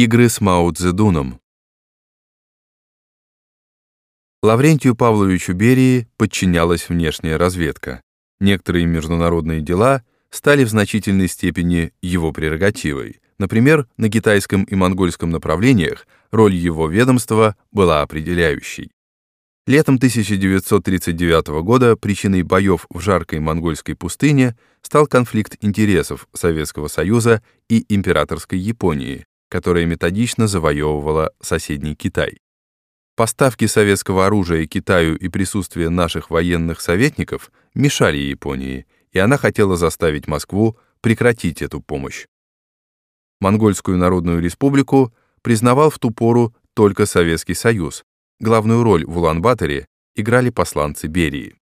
Игры с Мао Цзэдуном. Лаврентию Павловичу Берии подчинялась внешняя разведка. Некоторые международные дела стали в значительной степени его прерогативой. Например, на китайском и монгольском направлениях роль его ведомства была определяющей. Летом 1939 года причиной боев в жаркой монгольской пустыне стал конфликт интересов Советского Союза и императорской Японии, которая методично завоевывала соседний Китай. Поставки советского оружия Китаю и присутствие наших военных советников мешали Японии, и она хотела заставить Москву прекратить эту помощь. Монгольскую Народную Республику признавал в ту пору только Советский Союз. Главную роль в Улан-Баторе играли посланцы Берии.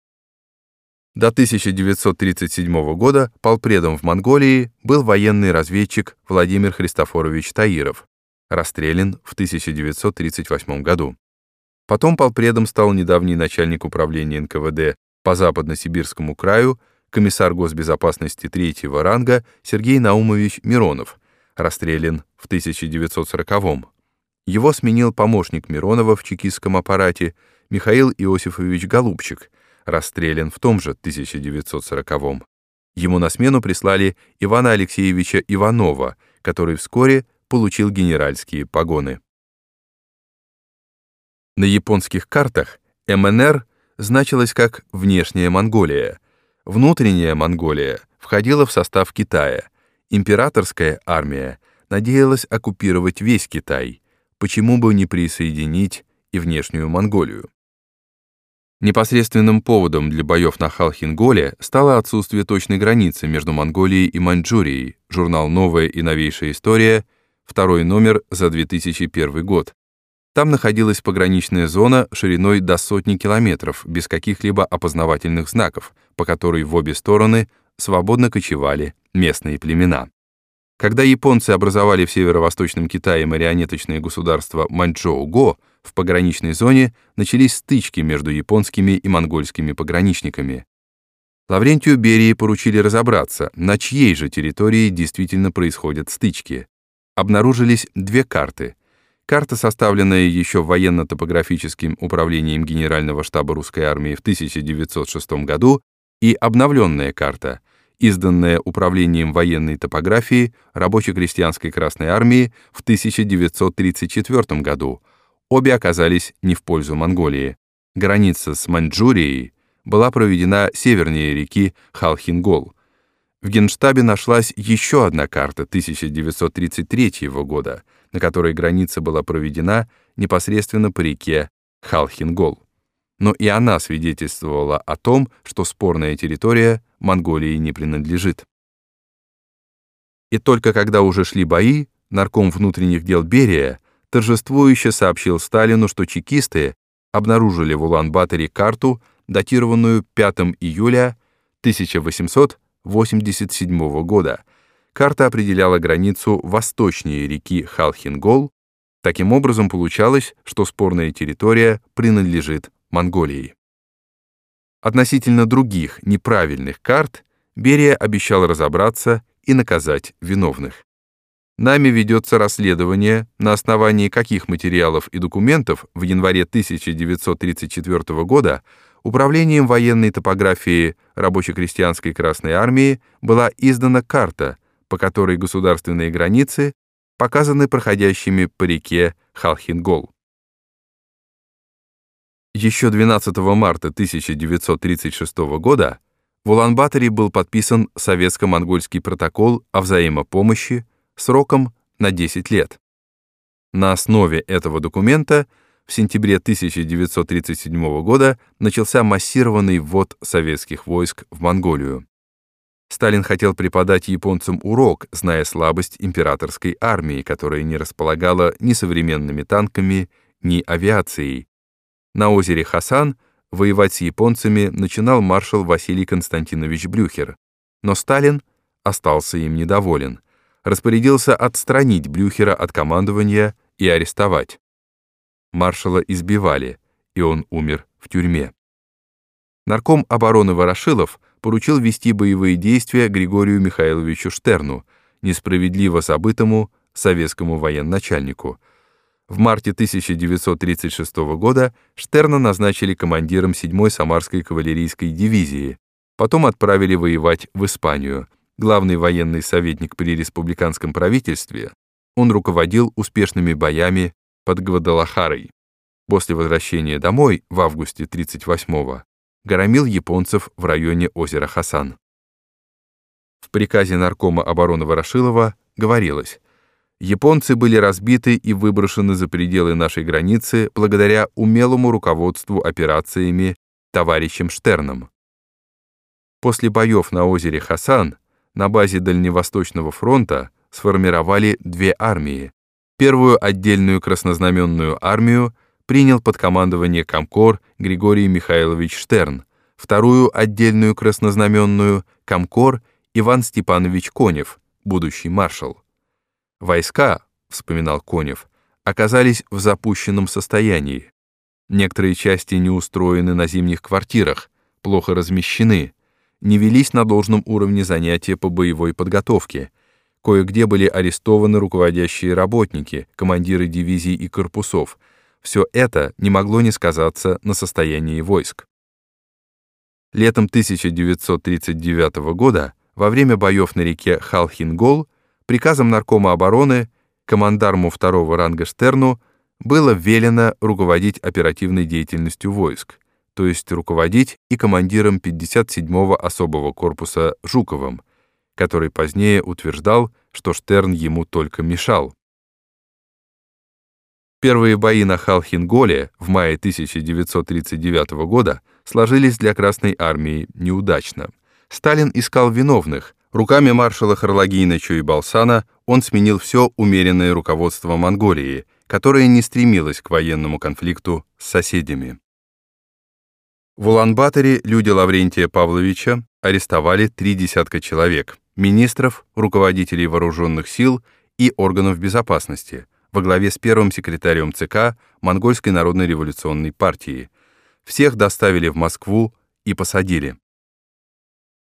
До 1937 года полпредом в Монголии был военный разведчик Владимир Христофорович Таиров, расстрелян в 1938 году. Потом полпредом стал недавний начальник управления НКВД по Западно-Сибирскому краю, комиссар госбезопасности третьего ранга Сергей Наумович Миронов, расстрелян в 1940 -м. Его сменил помощник Миронова в чекистском аппарате Михаил Иосифович Голубчик – расстрелян в том же 1940-м. Ему на смену прислали Ивана Алексеевича Иванова, который вскоре получил генеральские погоны. На японских картах МНР значилась как «внешняя Монголия», внутренняя Монголия входила в состав Китая, императорская армия надеялась оккупировать весь Китай, почему бы не присоединить и внешнюю Монголию. Непосредственным поводом для боев на Халхинголе стало отсутствие точной границы между Монголией и Маньчжурией, журнал «Новая и новейшая история», второй номер за 2001 год. Там находилась пограничная зона шириной до сотни километров, без каких-либо опознавательных знаков, по которой в обе стороны свободно кочевали местные племена. Когда японцы образовали в северо-восточном Китае марионеточное государство Маньчжоу-Го, в пограничной зоне начались стычки между японскими и монгольскими пограничниками. Лаврентию Берии поручили разобраться, на чьей же территории действительно происходят стычки. Обнаружились две карты. Карта, составленная еще военно-топографическим управлением Генерального штаба русской армии в 1906 году, и обновленная карта, изданная Управлением военной топографии Рабоче-крестьянской Красной армии в 1934 году, обе оказались не в пользу Монголии. Граница с Маньчжурией была проведена севернее реки Халхингол. В Генштабе нашлась еще одна карта 1933 года, на которой граница была проведена непосредственно по реке Халхингол. Но и она свидетельствовала о том, что спорная территория Монголии не принадлежит. И только когда уже шли бои, нарком внутренних дел Берия торжествующе сообщил Сталину, что чекисты обнаружили в Улан-Баторе карту, датированную 5 июля 1887 года. Карта определяла границу восточнее реки Халхингол. Таким образом, получалось, что спорная территория принадлежит Монголии. Относительно других неправильных карт Берия обещал разобраться и наказать виновных. Нами ведется расследование, на основании каких материалов и документов в январе 1934 года Управлением военной топографии Рабоче-крестьянской Красной Армии была издана карта, по которой государственные границы показаны проходящими по реке Халхингол. Еще 12 марта 1936 года в Улан-Баторе был подписан советско-монгольский протокол о взаимопомощи, сроком на 10 лет. На основе этого документа в сентябре 1937 года начался массированный ввод советских войск в Монголию. Сталин хотел преподать японцам урок, зная слабость императорской армии, которая не располагала ни современными танками, ни авиацией. На озере Хасан воевать с японцами начинал маршал Василий Константинович Блюхер, но Сталин остался им недоволен распорядился отстранить Блюхера от командования и арестовать. Маршала избивали, и он умер в тюрьме. Нарком обороны Ворошилов поручил вести боевые действия Григорию Михайловичу Штерну, несправедливо забытому советскому военачальнику. В марте 1936 года Штерна назначили командиром 7-й Самарской кавалерийской дивизии, потом отправили воевать в Испанию. Главный военный советник при республиканском правительстве, он руководил успешными боями под Гвадалахарой. После возвращения домой в августе 38-го громил японцев в районе озера Хасан. В приказе наркома обороны Ворошилова говорилось, японцы были разбиты и выброшены за пределы нашей границы благодаря умелому руководству операциями товарищем Штерном. После боев на озере Хасан на базе Дальневосточного фронта сформировали две армии. Первую отдельную краснознаменную армию принял под командование Комкор Григорий Михайлович Штерн, вторую отдельную краснознаменную Комкор Иван Степанович Конев, будущий маршал. Войска, вспоминал Конев, оказались в запущенном состоянии. Некоторые части не устроены на зимних квартирах, плохо размещены, не велись на должном уровне занятия по боевой подготовке, кое-где были арестованы руководящие работники, командиры дивизий и корпусов – все это не могло не сказаться на состоянии войск. Летом 1939 года, во время боев на реке Халхингол, приказом Наркома обороны командарму второго ранга Штерну было велено руководить оперативной деятельностью войск, то есть руководить и командиром 57-го особого корпуса Жуковым, который позднее утверждал, что Штерн ему только мешал. Первые бои на Халхинголе в мае 1939 года сложились для Красной армии неудачно. Сталин искал виновных. Руками маршала Харлагина Чуйбалсана он сменил все умеренное руководство Монголии, которое не стремилось к военному конфликту с соседями. В Улан-Баторе люди Лаврентия Павловича арестовали три десятка человек, министров, руководителей вооруженных сил и органов безопасности – во главе с первым секретарем ЦК Монгольской народной революционной партии. Всех доставили в Москву и посадили.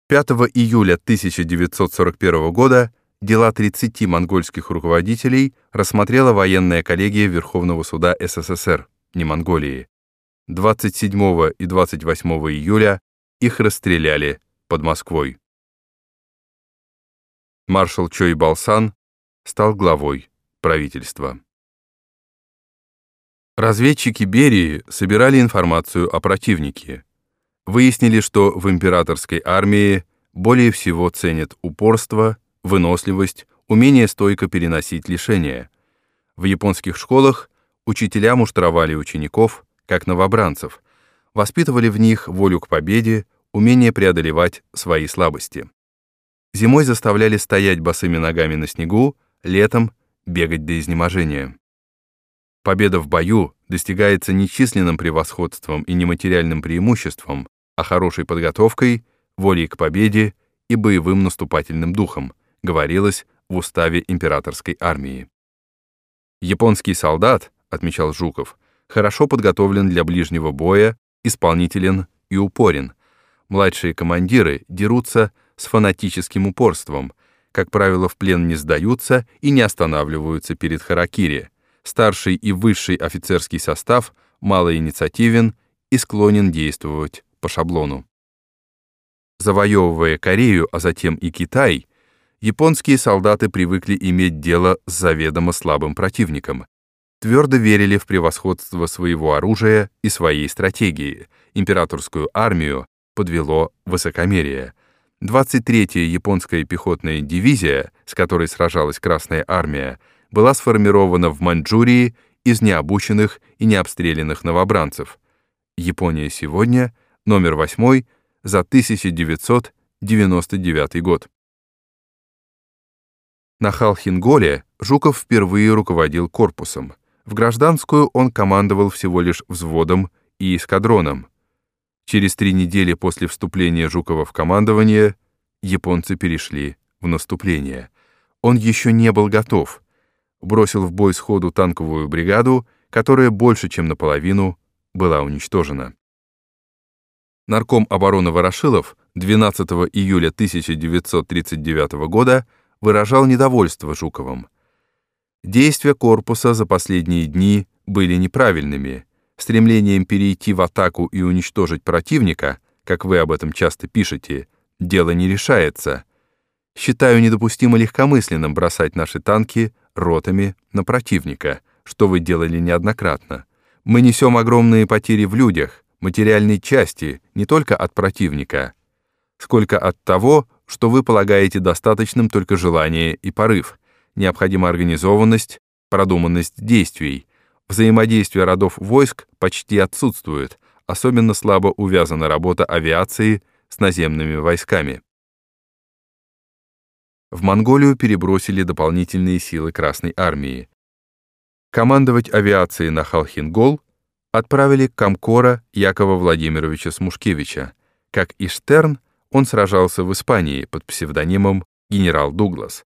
5 июля 1941 года дела 30 монгольских руководителей рассмотрела военная коллегия Верховного суда СССР, не Монголии. 27 и 28 июля их расстреляли под Москвой. Маршал Чой Балсан стал главой правительства. Разведчики Берии собирали информацию о противнике. Выяснили, что в императорской армии более всего ценят упорство, выносливость, умение стойко переносить лишения. В японских школах учителя муштровали учеников, как новобранцев, воспитывали в них волю к победе, умение преодолевать свои слабости. Зимой заставляли стоять босыми ногами на снегу, летом бегать до изнеможения. Победа в бою достигается не численным превосходством и нематериальным преимуществом, а хорошей подготовкой, волей к победе и боевым наступательным духом, говорилось в уставе императорской армии. Японский солдат, отмечал Жуков, хорошо подготовлен для ближнего боя, исполнителен и упорен. Младшие командиры дерутся с фанатическим упорством, как правило, в плен не сдаются и не останавливаются перед харакири. Старший и высший офицерский состав малоинициативен и склонен действовать по шаблону. Завоевывая Корею, а затем и Китай, японские солдаты привыкли иметь дело с заведомо слабым противником, твердо верили в превосходство своего оружия и своей стратегии. Императорскую армию подвело высокомерие – 23-я японская пехотная дивизия, с которой сражалась Красная армия, была сформирована в Маньчжурии из необученных и необстрелянных новобранцев. Япония сегодня, номер 8 за 1999 год. На Халхинголе Жуков впервые руководил корпусом. В гражданскую он командовал всего лишь взводом и эскадроном. Через три недели после вступления Жукова в командование японцы перешли в наступление. Он еще не был готов. Бросил в бой сходу танковую бригаду, которая больше, чем наполовину была уничтожена. Нарком обороны Ворошилов 12 июля 1939 года выражал недовольство Жуковым. Действия корпуса за последние дни были неправильными. Стремлением перейти в атаку и уничтожить противника, как вы об этом часто пишете, дело не решается. Считаю недопустимо легкомысленным бросать наши танки ротами на противника, что вы делали неоднократно. Мы несем огромные потери в людях, материальной части, не только от противника, сколько от того, что вы полагаете достаточным только желание и порыв. Необходима организованность, продуманность действий. Взаимодействие родов войск почти отсутствует, особенно слабо увязана работа авиации с наземными войсками. В Монголию перебросили дополнительные силы Красной армии. Командовать авиацией на Халхингол отправили Комкора Якова Владимировича Смушкевича. Как и Штерн, он сражался в Испании под псевдонимом генерал Дуглас.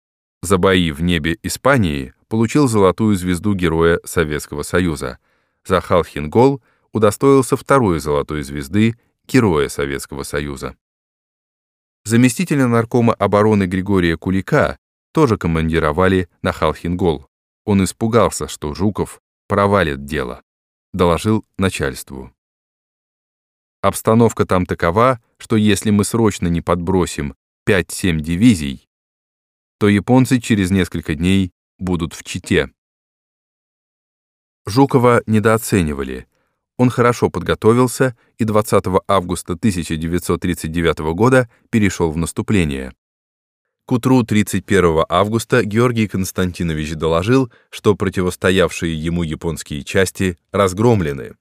За бои в небе Испании получил золотую звезду Героя Советского Союза. За Халхингол удостоился второй золотой звезды Героя Советского Союза. Заместителя наркома обороны Григория Кулика тоже командировали на Халхингол. Он испугался, что Жуков провалит дело. Доложил начальству. Обстановка там такова, что если мы срочно не подбросим 5-7 дивизий, то японцы через несколько дней будут в Чите. Жукова недооценивали. Он хорошо подготовился и 20 августа 1939 года перешел в наступление. К утру 31 августа Георгий Константинович доложил, что противостоявшие ему японские части разгромлены.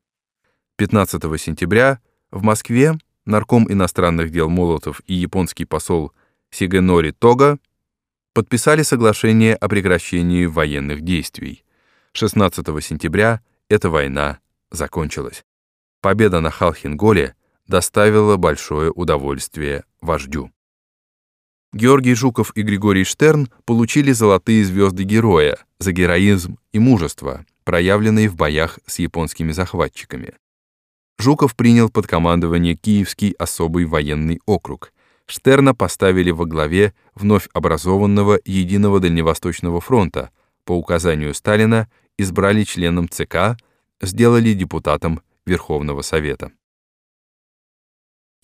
15 сентября в Москве нарком иностранных дел Молотов и японский посол Сигенори Тога подписали соглашение о прекращении военных действий. 16 сентября эта война закончилась. Победа на Халхинголе доставила большое удовольствие вождю. Георгий Жуков и Григорий Штерн получили золотые звезды героя за героизм и мужество, проявленные в боях с японскими захватчиками. Жуков принял под командование Киевский особый военный округ. Штерна поставили во главе вновь образованного Единого Дальневосточного фронта, по указанию Сталина избрали членом ЦК, сделали депутатом Верховного Совета.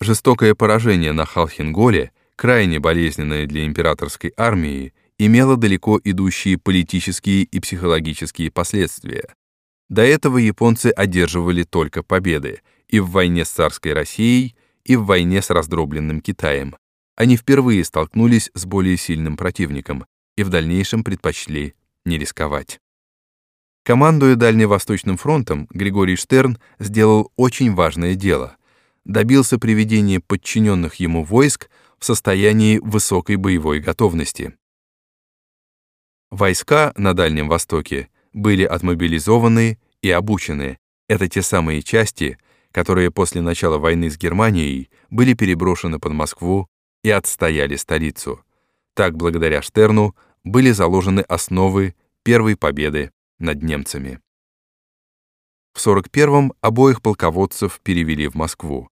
Жестокое поражение на Халхинголе, крайне болезненное для императорской армии, имело далеко идущие политические и психологические последствия. До этого японцы одерживали только победы и в войне с царской Россией, и в войне с раздробленным Китаем. Они впервые столкнулись с более сильным противником и в дальнейшем предпочли не рисковать. Командуя Дальневосточным фронтом, Григорий Штерн сделал очень важное дело. Добился приведения подчиненных ему войск в состоянии высокой боевой готовности. Войска на Дальнем Востоке были отмобилизованы и обучены. Это те самые части, которые после начала войны с Германией были переброшены под Москву и отстояли столицу. Так, благодаря Штерну, были заложены основы первой победы над немцами. В 41-м обоих полководцев перевели в Москву.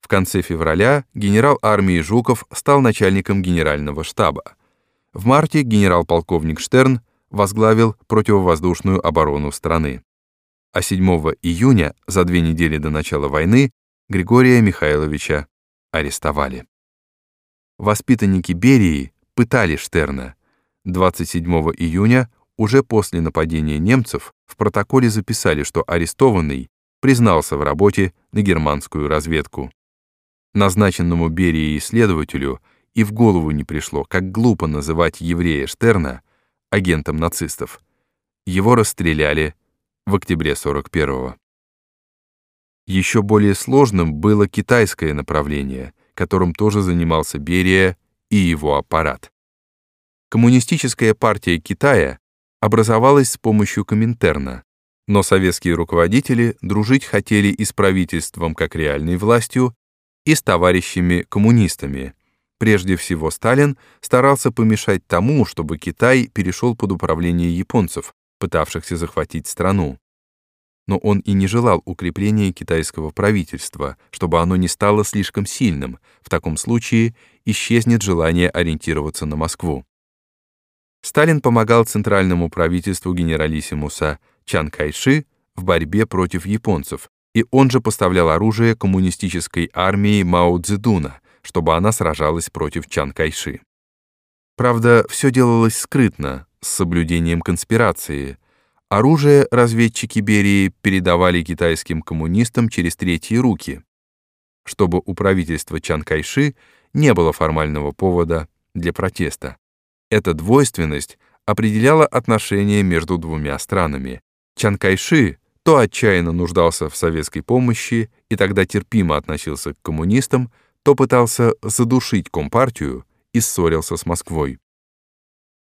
В конце февраля генерал армии Жуков стал начальником генерального штаба. В марте генерал-полковник Штерн возглавил противовоздушную оборону страны. А 7 июня, за две недели до начала войны, Григория Михайловича арестовали. Воспитанники Берии пытали Штерна. 27 июня, уже после нападения немцев, в протоколе записали, что арестованный признался в работе на германскую разведку. Назначенному Берии исследователю и в голову не пришло, как глупо называть еврея Штерна агентом нацистов. Его расстреляли в октябре 41-го. Еще более сложным было китайское направление, которым тоже занимался Берия и его аппарат. Коммунистическая партия Китая образовалась с помощью Коминтерна, но советские руководители дружить хотели и с правительством как реальной властью, и с товарищами-коммунистами, Прежде всего, Сталин старался помешать тому, чтобы Китай перешел под управление японцев, пытавшихся захватить страну. Но он и не желал укрепления китайского правительства, чтобы оно не стало слишком сильным, в таком случае исчезнет желание ориентироваться на Москву. Сталин помогал центральному правительству генералиссимуса Чан Кайши в борьбе против японцев, и он же поставлял оружие коммунистической армии Мао Цзэдуна, чтобы она сражалась против Чан Кайши. Правда, все делалось скрытно, с соблюдением конспирации. Оружие разведчики Берии передавали китайским коммунистам через третьи руки, чтобы у правительства Чан Кайши не было формального повода для протеста. Эта двойственность определяла отношения между двумя странами. Чан Кайши то отчаянно нуждался в советской помощи и тогда терпимо относился к коммунистам, то пытался задушить Компартию и ссорился с Москвой.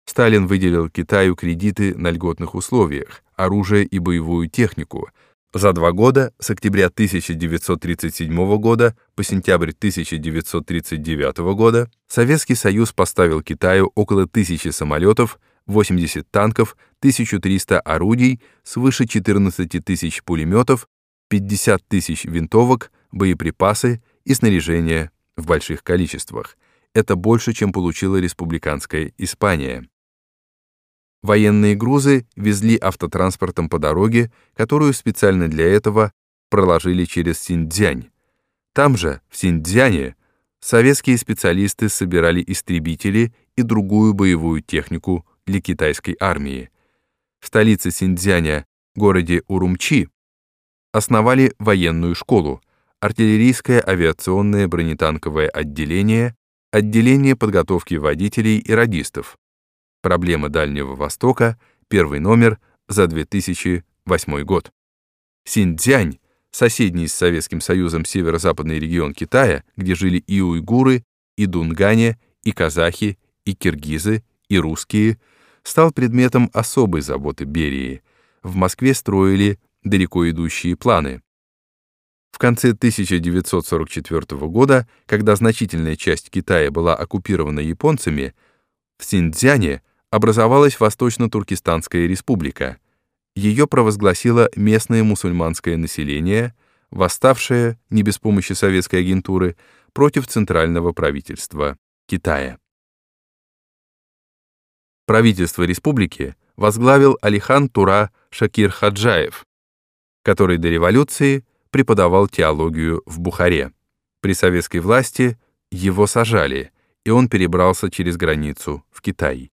Сталин выделил Китаю кредиты на льготных условиях, оружие и боевую технику. За два года, с октября 1937 года по сентябрь 1939 года, Советский Союз поставил Китаю около тысячи самолетов, 80 танков, 1300 орудий, свыше 14 тысяч пулеметов, 50 тысяч винтовок, боеприпасы и снаряжение в больших количествах. Это больше, чем получила республиканская Испания. Военные грузы везли автотранспортом по дороге, которую специально для этого проложили через Синьцзянь. Там же, в Синьцзяне, советские специалисты собирали истребители и другую боевую технику для китайской армии. В столице Синьцзяня, городе Урумчи, основали военную школу, артиллерийское авиационное бронетанковое отделение, отделение подготовки водителей и радистов. Проблема Дальнего Востока, первый номер за 2008 год. Синьцзянь, соседний с Советским Союзом северо-западный регион Китая, где жили и уйгуры, и дунгане, и казахи, и киргизы, и русские – стал предметом особой заботы Берии. В Москве строили далеко идущие планы. В конце 1944 года, когда значительная часть Китая была оккупирована японцами, в Синьцзяне образовалась Восточно-Туркестанская республика. Ее провозгласило местное мусульманское население, восставшее, не без помощи советской агентуры, против центрального правительства Китая. Правительство республики возглавил Алихан Тура Шакир Хаджаев, который до революции преподавал теологию в Бухаре. При советской власти его сажали, и он перебрался через границу в Китай.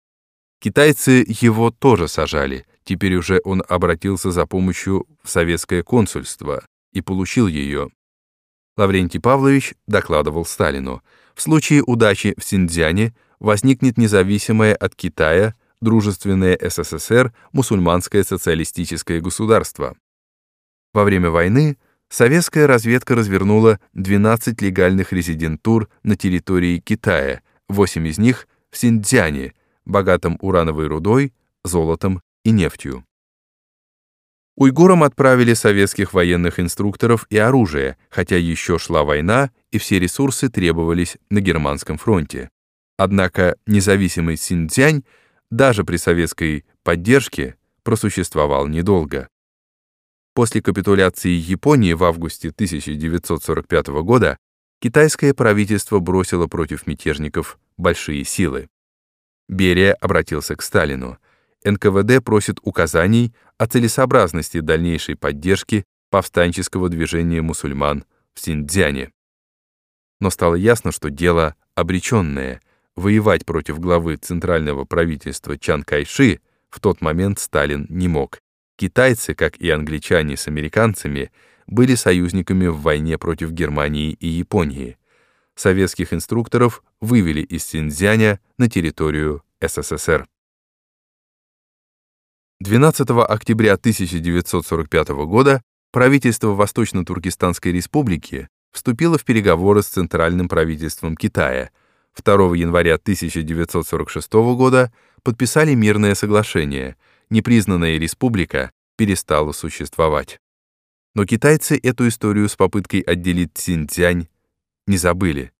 Китайцы его тоже сажали, теперь уже он обратился за помощью в советское консульство и получил ее. Лаврентий Павлович докладывал Сталину, в случае удачи в Синьцзяне возникнет независимое от Китая, дружественное СССР, мусульманское социалистическое государство. Во время войны советская разведка развернула 12 легальных резидентур на территории Китая, 8 из них в Синьцзяне, богатом урановой рудой, золотом и нефтью. Уйгурам отправили советских военных инструкторов и оружие, хотя еще шла война, и все ресурсы требовались на германском фронте. Однако независимый Синьцзянь даже при советской поддержке просуществовал недолго. После капитуляции Японии в августе 1945 года китайское правительство бросило против мятежников большие силы. Берия обратился к Сталину. НКВД просит указаний о целесообразности дальнейшей поддержки повстанческого движения мусульман в Синьцзяне. Но стало ясно, что дело обреченное — воевать против главы центрального правительства Чан Кайши в тот момент Сталин не мог. Китайцы, как и англичане с американцами, были союзниками в войне против Германии и Японии. Советских инструкторов вывели из Синьцзяня на территорию СССР. 12 октября 1945 года правительство Восточно-Туркестанской республики вступило в переговоры с центральным правительством Китая – 2 января 1946 года подписали мирное соглашение, непризнанная республика перестала существовать. Но китайцы эту историю с попыткой отделить Цинцзянь не забыли.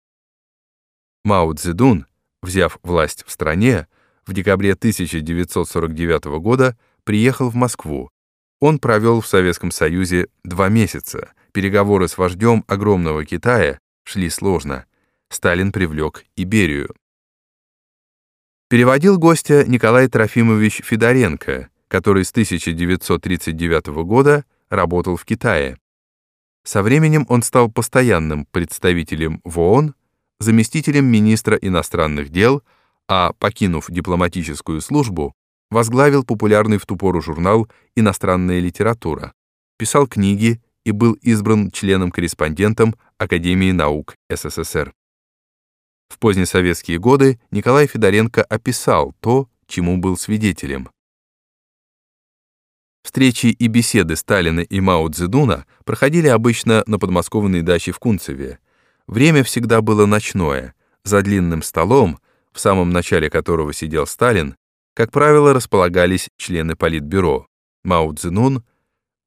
Мао Цзэдун, взяв власть в стране, в декабре 1949 года приехал в Москву. Он провел в Советском Союзе два месяца. Переговоры с вождем огромного Китая шли сложно. Сталин привлек Иберию. Переводил гостя Николай Трофимович Федоренко, который с 1939 года работал в Китае. Со временем он стал постоянным представителем в ООН, заместителем министра иностранных дел, а, покинув дипломатическую службу, возглавил популярный в ту пору журнал «Иностранная литература», писал книги и был избран членом-корреспондентом Академии наук СССР. В позднесоветские годы Николай Федоренко описал то, чему был свидетелем. Встречи и беседы Сталина и Мао Цзэдуна проходили обычно на подмосковной даче в Кунцеве. Время всегда было ночное. За длинным столом, в самом начале которого сидел Сталин, как правило, располагались члены Политбюро. Мао Цзэдун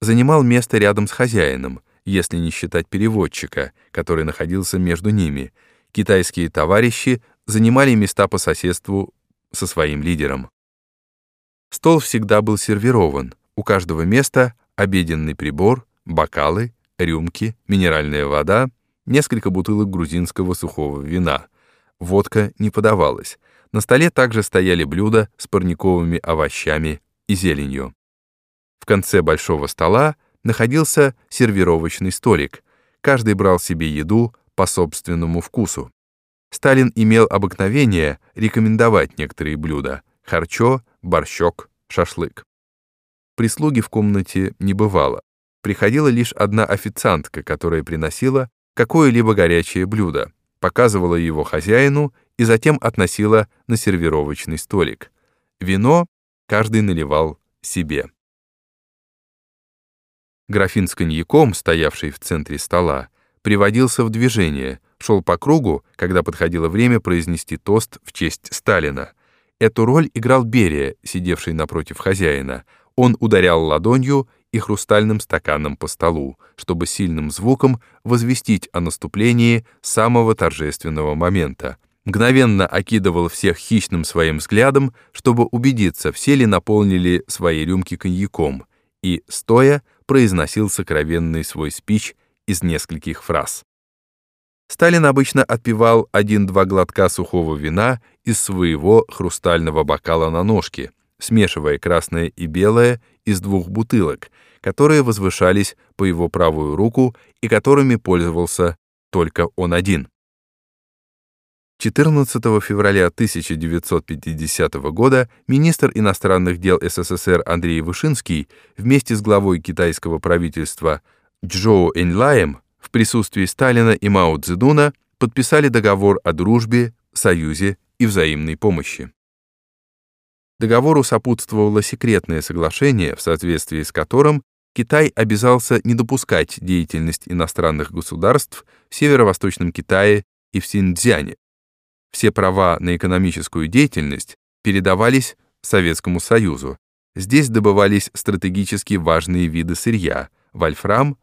занимал место рядом с хозяином, если не считать переводчика, который находился между ними. Китайские товарищи занимали места по соседству со своим лидером. Стол всегда был сервирован, у каждого места обеденный прибор, бокалы, рюмки, минеральная вода, несколько бутылок грузинского сухого вина. Водка не подавалась. На столе также стояли блюда с парниковыми овощами и зеленью. В конце большого стола находился сервировочный столик. Каждый брал себе еду по собственному вкусу. Сталин имел обыкновение рекомендовать некоторые блюда — харчо, борщок, шашлык. Прислуги в комнате не бывало. Приходила лишь одна официантка, которая приносила какое-либо горячее блюдо, показывала его хозяину и затем относила на сервировочный столик. Вино каждый наливал себе. Графин с коньяком, стоявший в центре стола, приводился в движение, шел по кругу, когда подходило время произнести тост в честь Сталина. Эту роль играл Берия, сидевший напротив хозяина. Он ударял ладонью и хрустальным стаканом по столу, чтобы сильным звуком возвестить о наступлении самого торжественного момента. Мгновенно окидывал всех хищным своим взглядом, чтобы убедиться, все ли наполнили свои рюмки коньяком, и, стоя, произносил сокровенный свой спич из нескольких фраз. Сталин обычно отпивал один-два глотка сухого вина из своего хрустального бокала на ножке, смешивая красное и белое из двух бутылок, которые возвышались по его правую руку и которыми пользовался только он один. 14 февраля 1950 года министр иностранных дел СССР Андрей Вышинский вместе с главой китайского правительства Чжоу Эньлаем в присутствии Сталина и Мао Цзэдуна подписали договор о дружбе, союзе и взаимной помощи. Договору сопутствовало секретное соглашение, в соответствии с которым Китай обязался не допускать деятельность иностранных государств в Северо-Восточном Китае и в Синьцзяне. Все права на экономическую деятельность передавались Советскому Союзу. Здесь добывались стратегически важные виды сырья – вольфрам,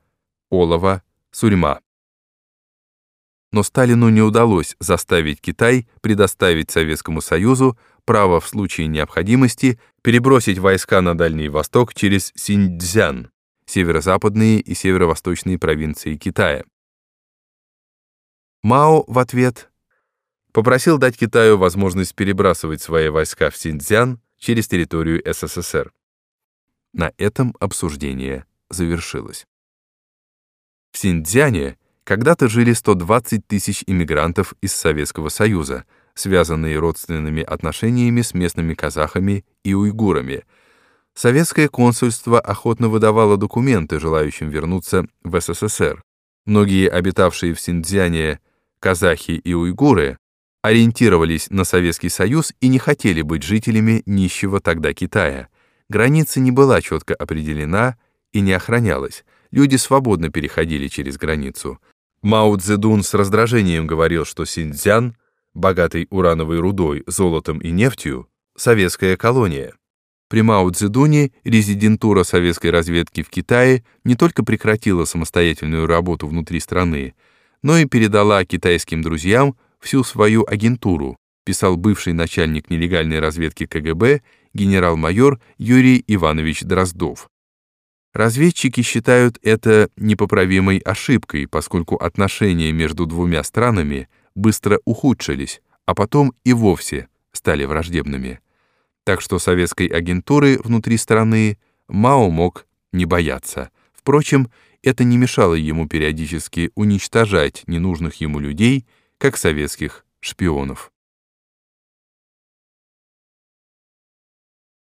олово, сурьма. Но Сталину не удалось заставить Китай предоставить Советскому Союзу право в случае необходимости перебросить войска на Дальний Восток через Синьцзян, северо-западные и северо-восточные провинции Китая. Мао в ответ попросил дать Китаю возможность перебрасывать свои войска в Синьцзян через территорию СССР. На этом обсуждение завершилось. В Синьцзяне когда-то жили 120 тысяч иммигрантов из Советского Союза, связанные родственными отношениями с местными казахами и уйгурами. Советское консульство охотно выдавало документы желающим вернуться в СССР. Многие обитавшие в Синьцзяне казахи и уйгуры ориентировались на Советский Союз и не хотели быть жителями нищего тогда Китая. Граница не была четко определена и не охранялась. Люди свободно переходили через границу. Мао Цзэдун с раздражением говорил, что Синьцзян, богатый урановой рудой, золотом и нефтью, советская колония. При Мао Цзэдуне резидентура советской разведки в Китае не только прекратила самостоятельную работу внутри страны, но и передала китайским друзьям всю свою агентуру, писал бывший начальник нелегальной разведки КГБ генерал-майор Юрий Иванович Дроздов. Разведчики считают это непоправимой ошибкой, поскольку отношения между двумя странами быстро ухудшились, а потом и вовсе стали враждебными. Так что советской агентуры внутри страны Мао мог не бояться. Впрочем, это не мешало ему периодически уничтожать ненужных ему людей, как советских шпионов.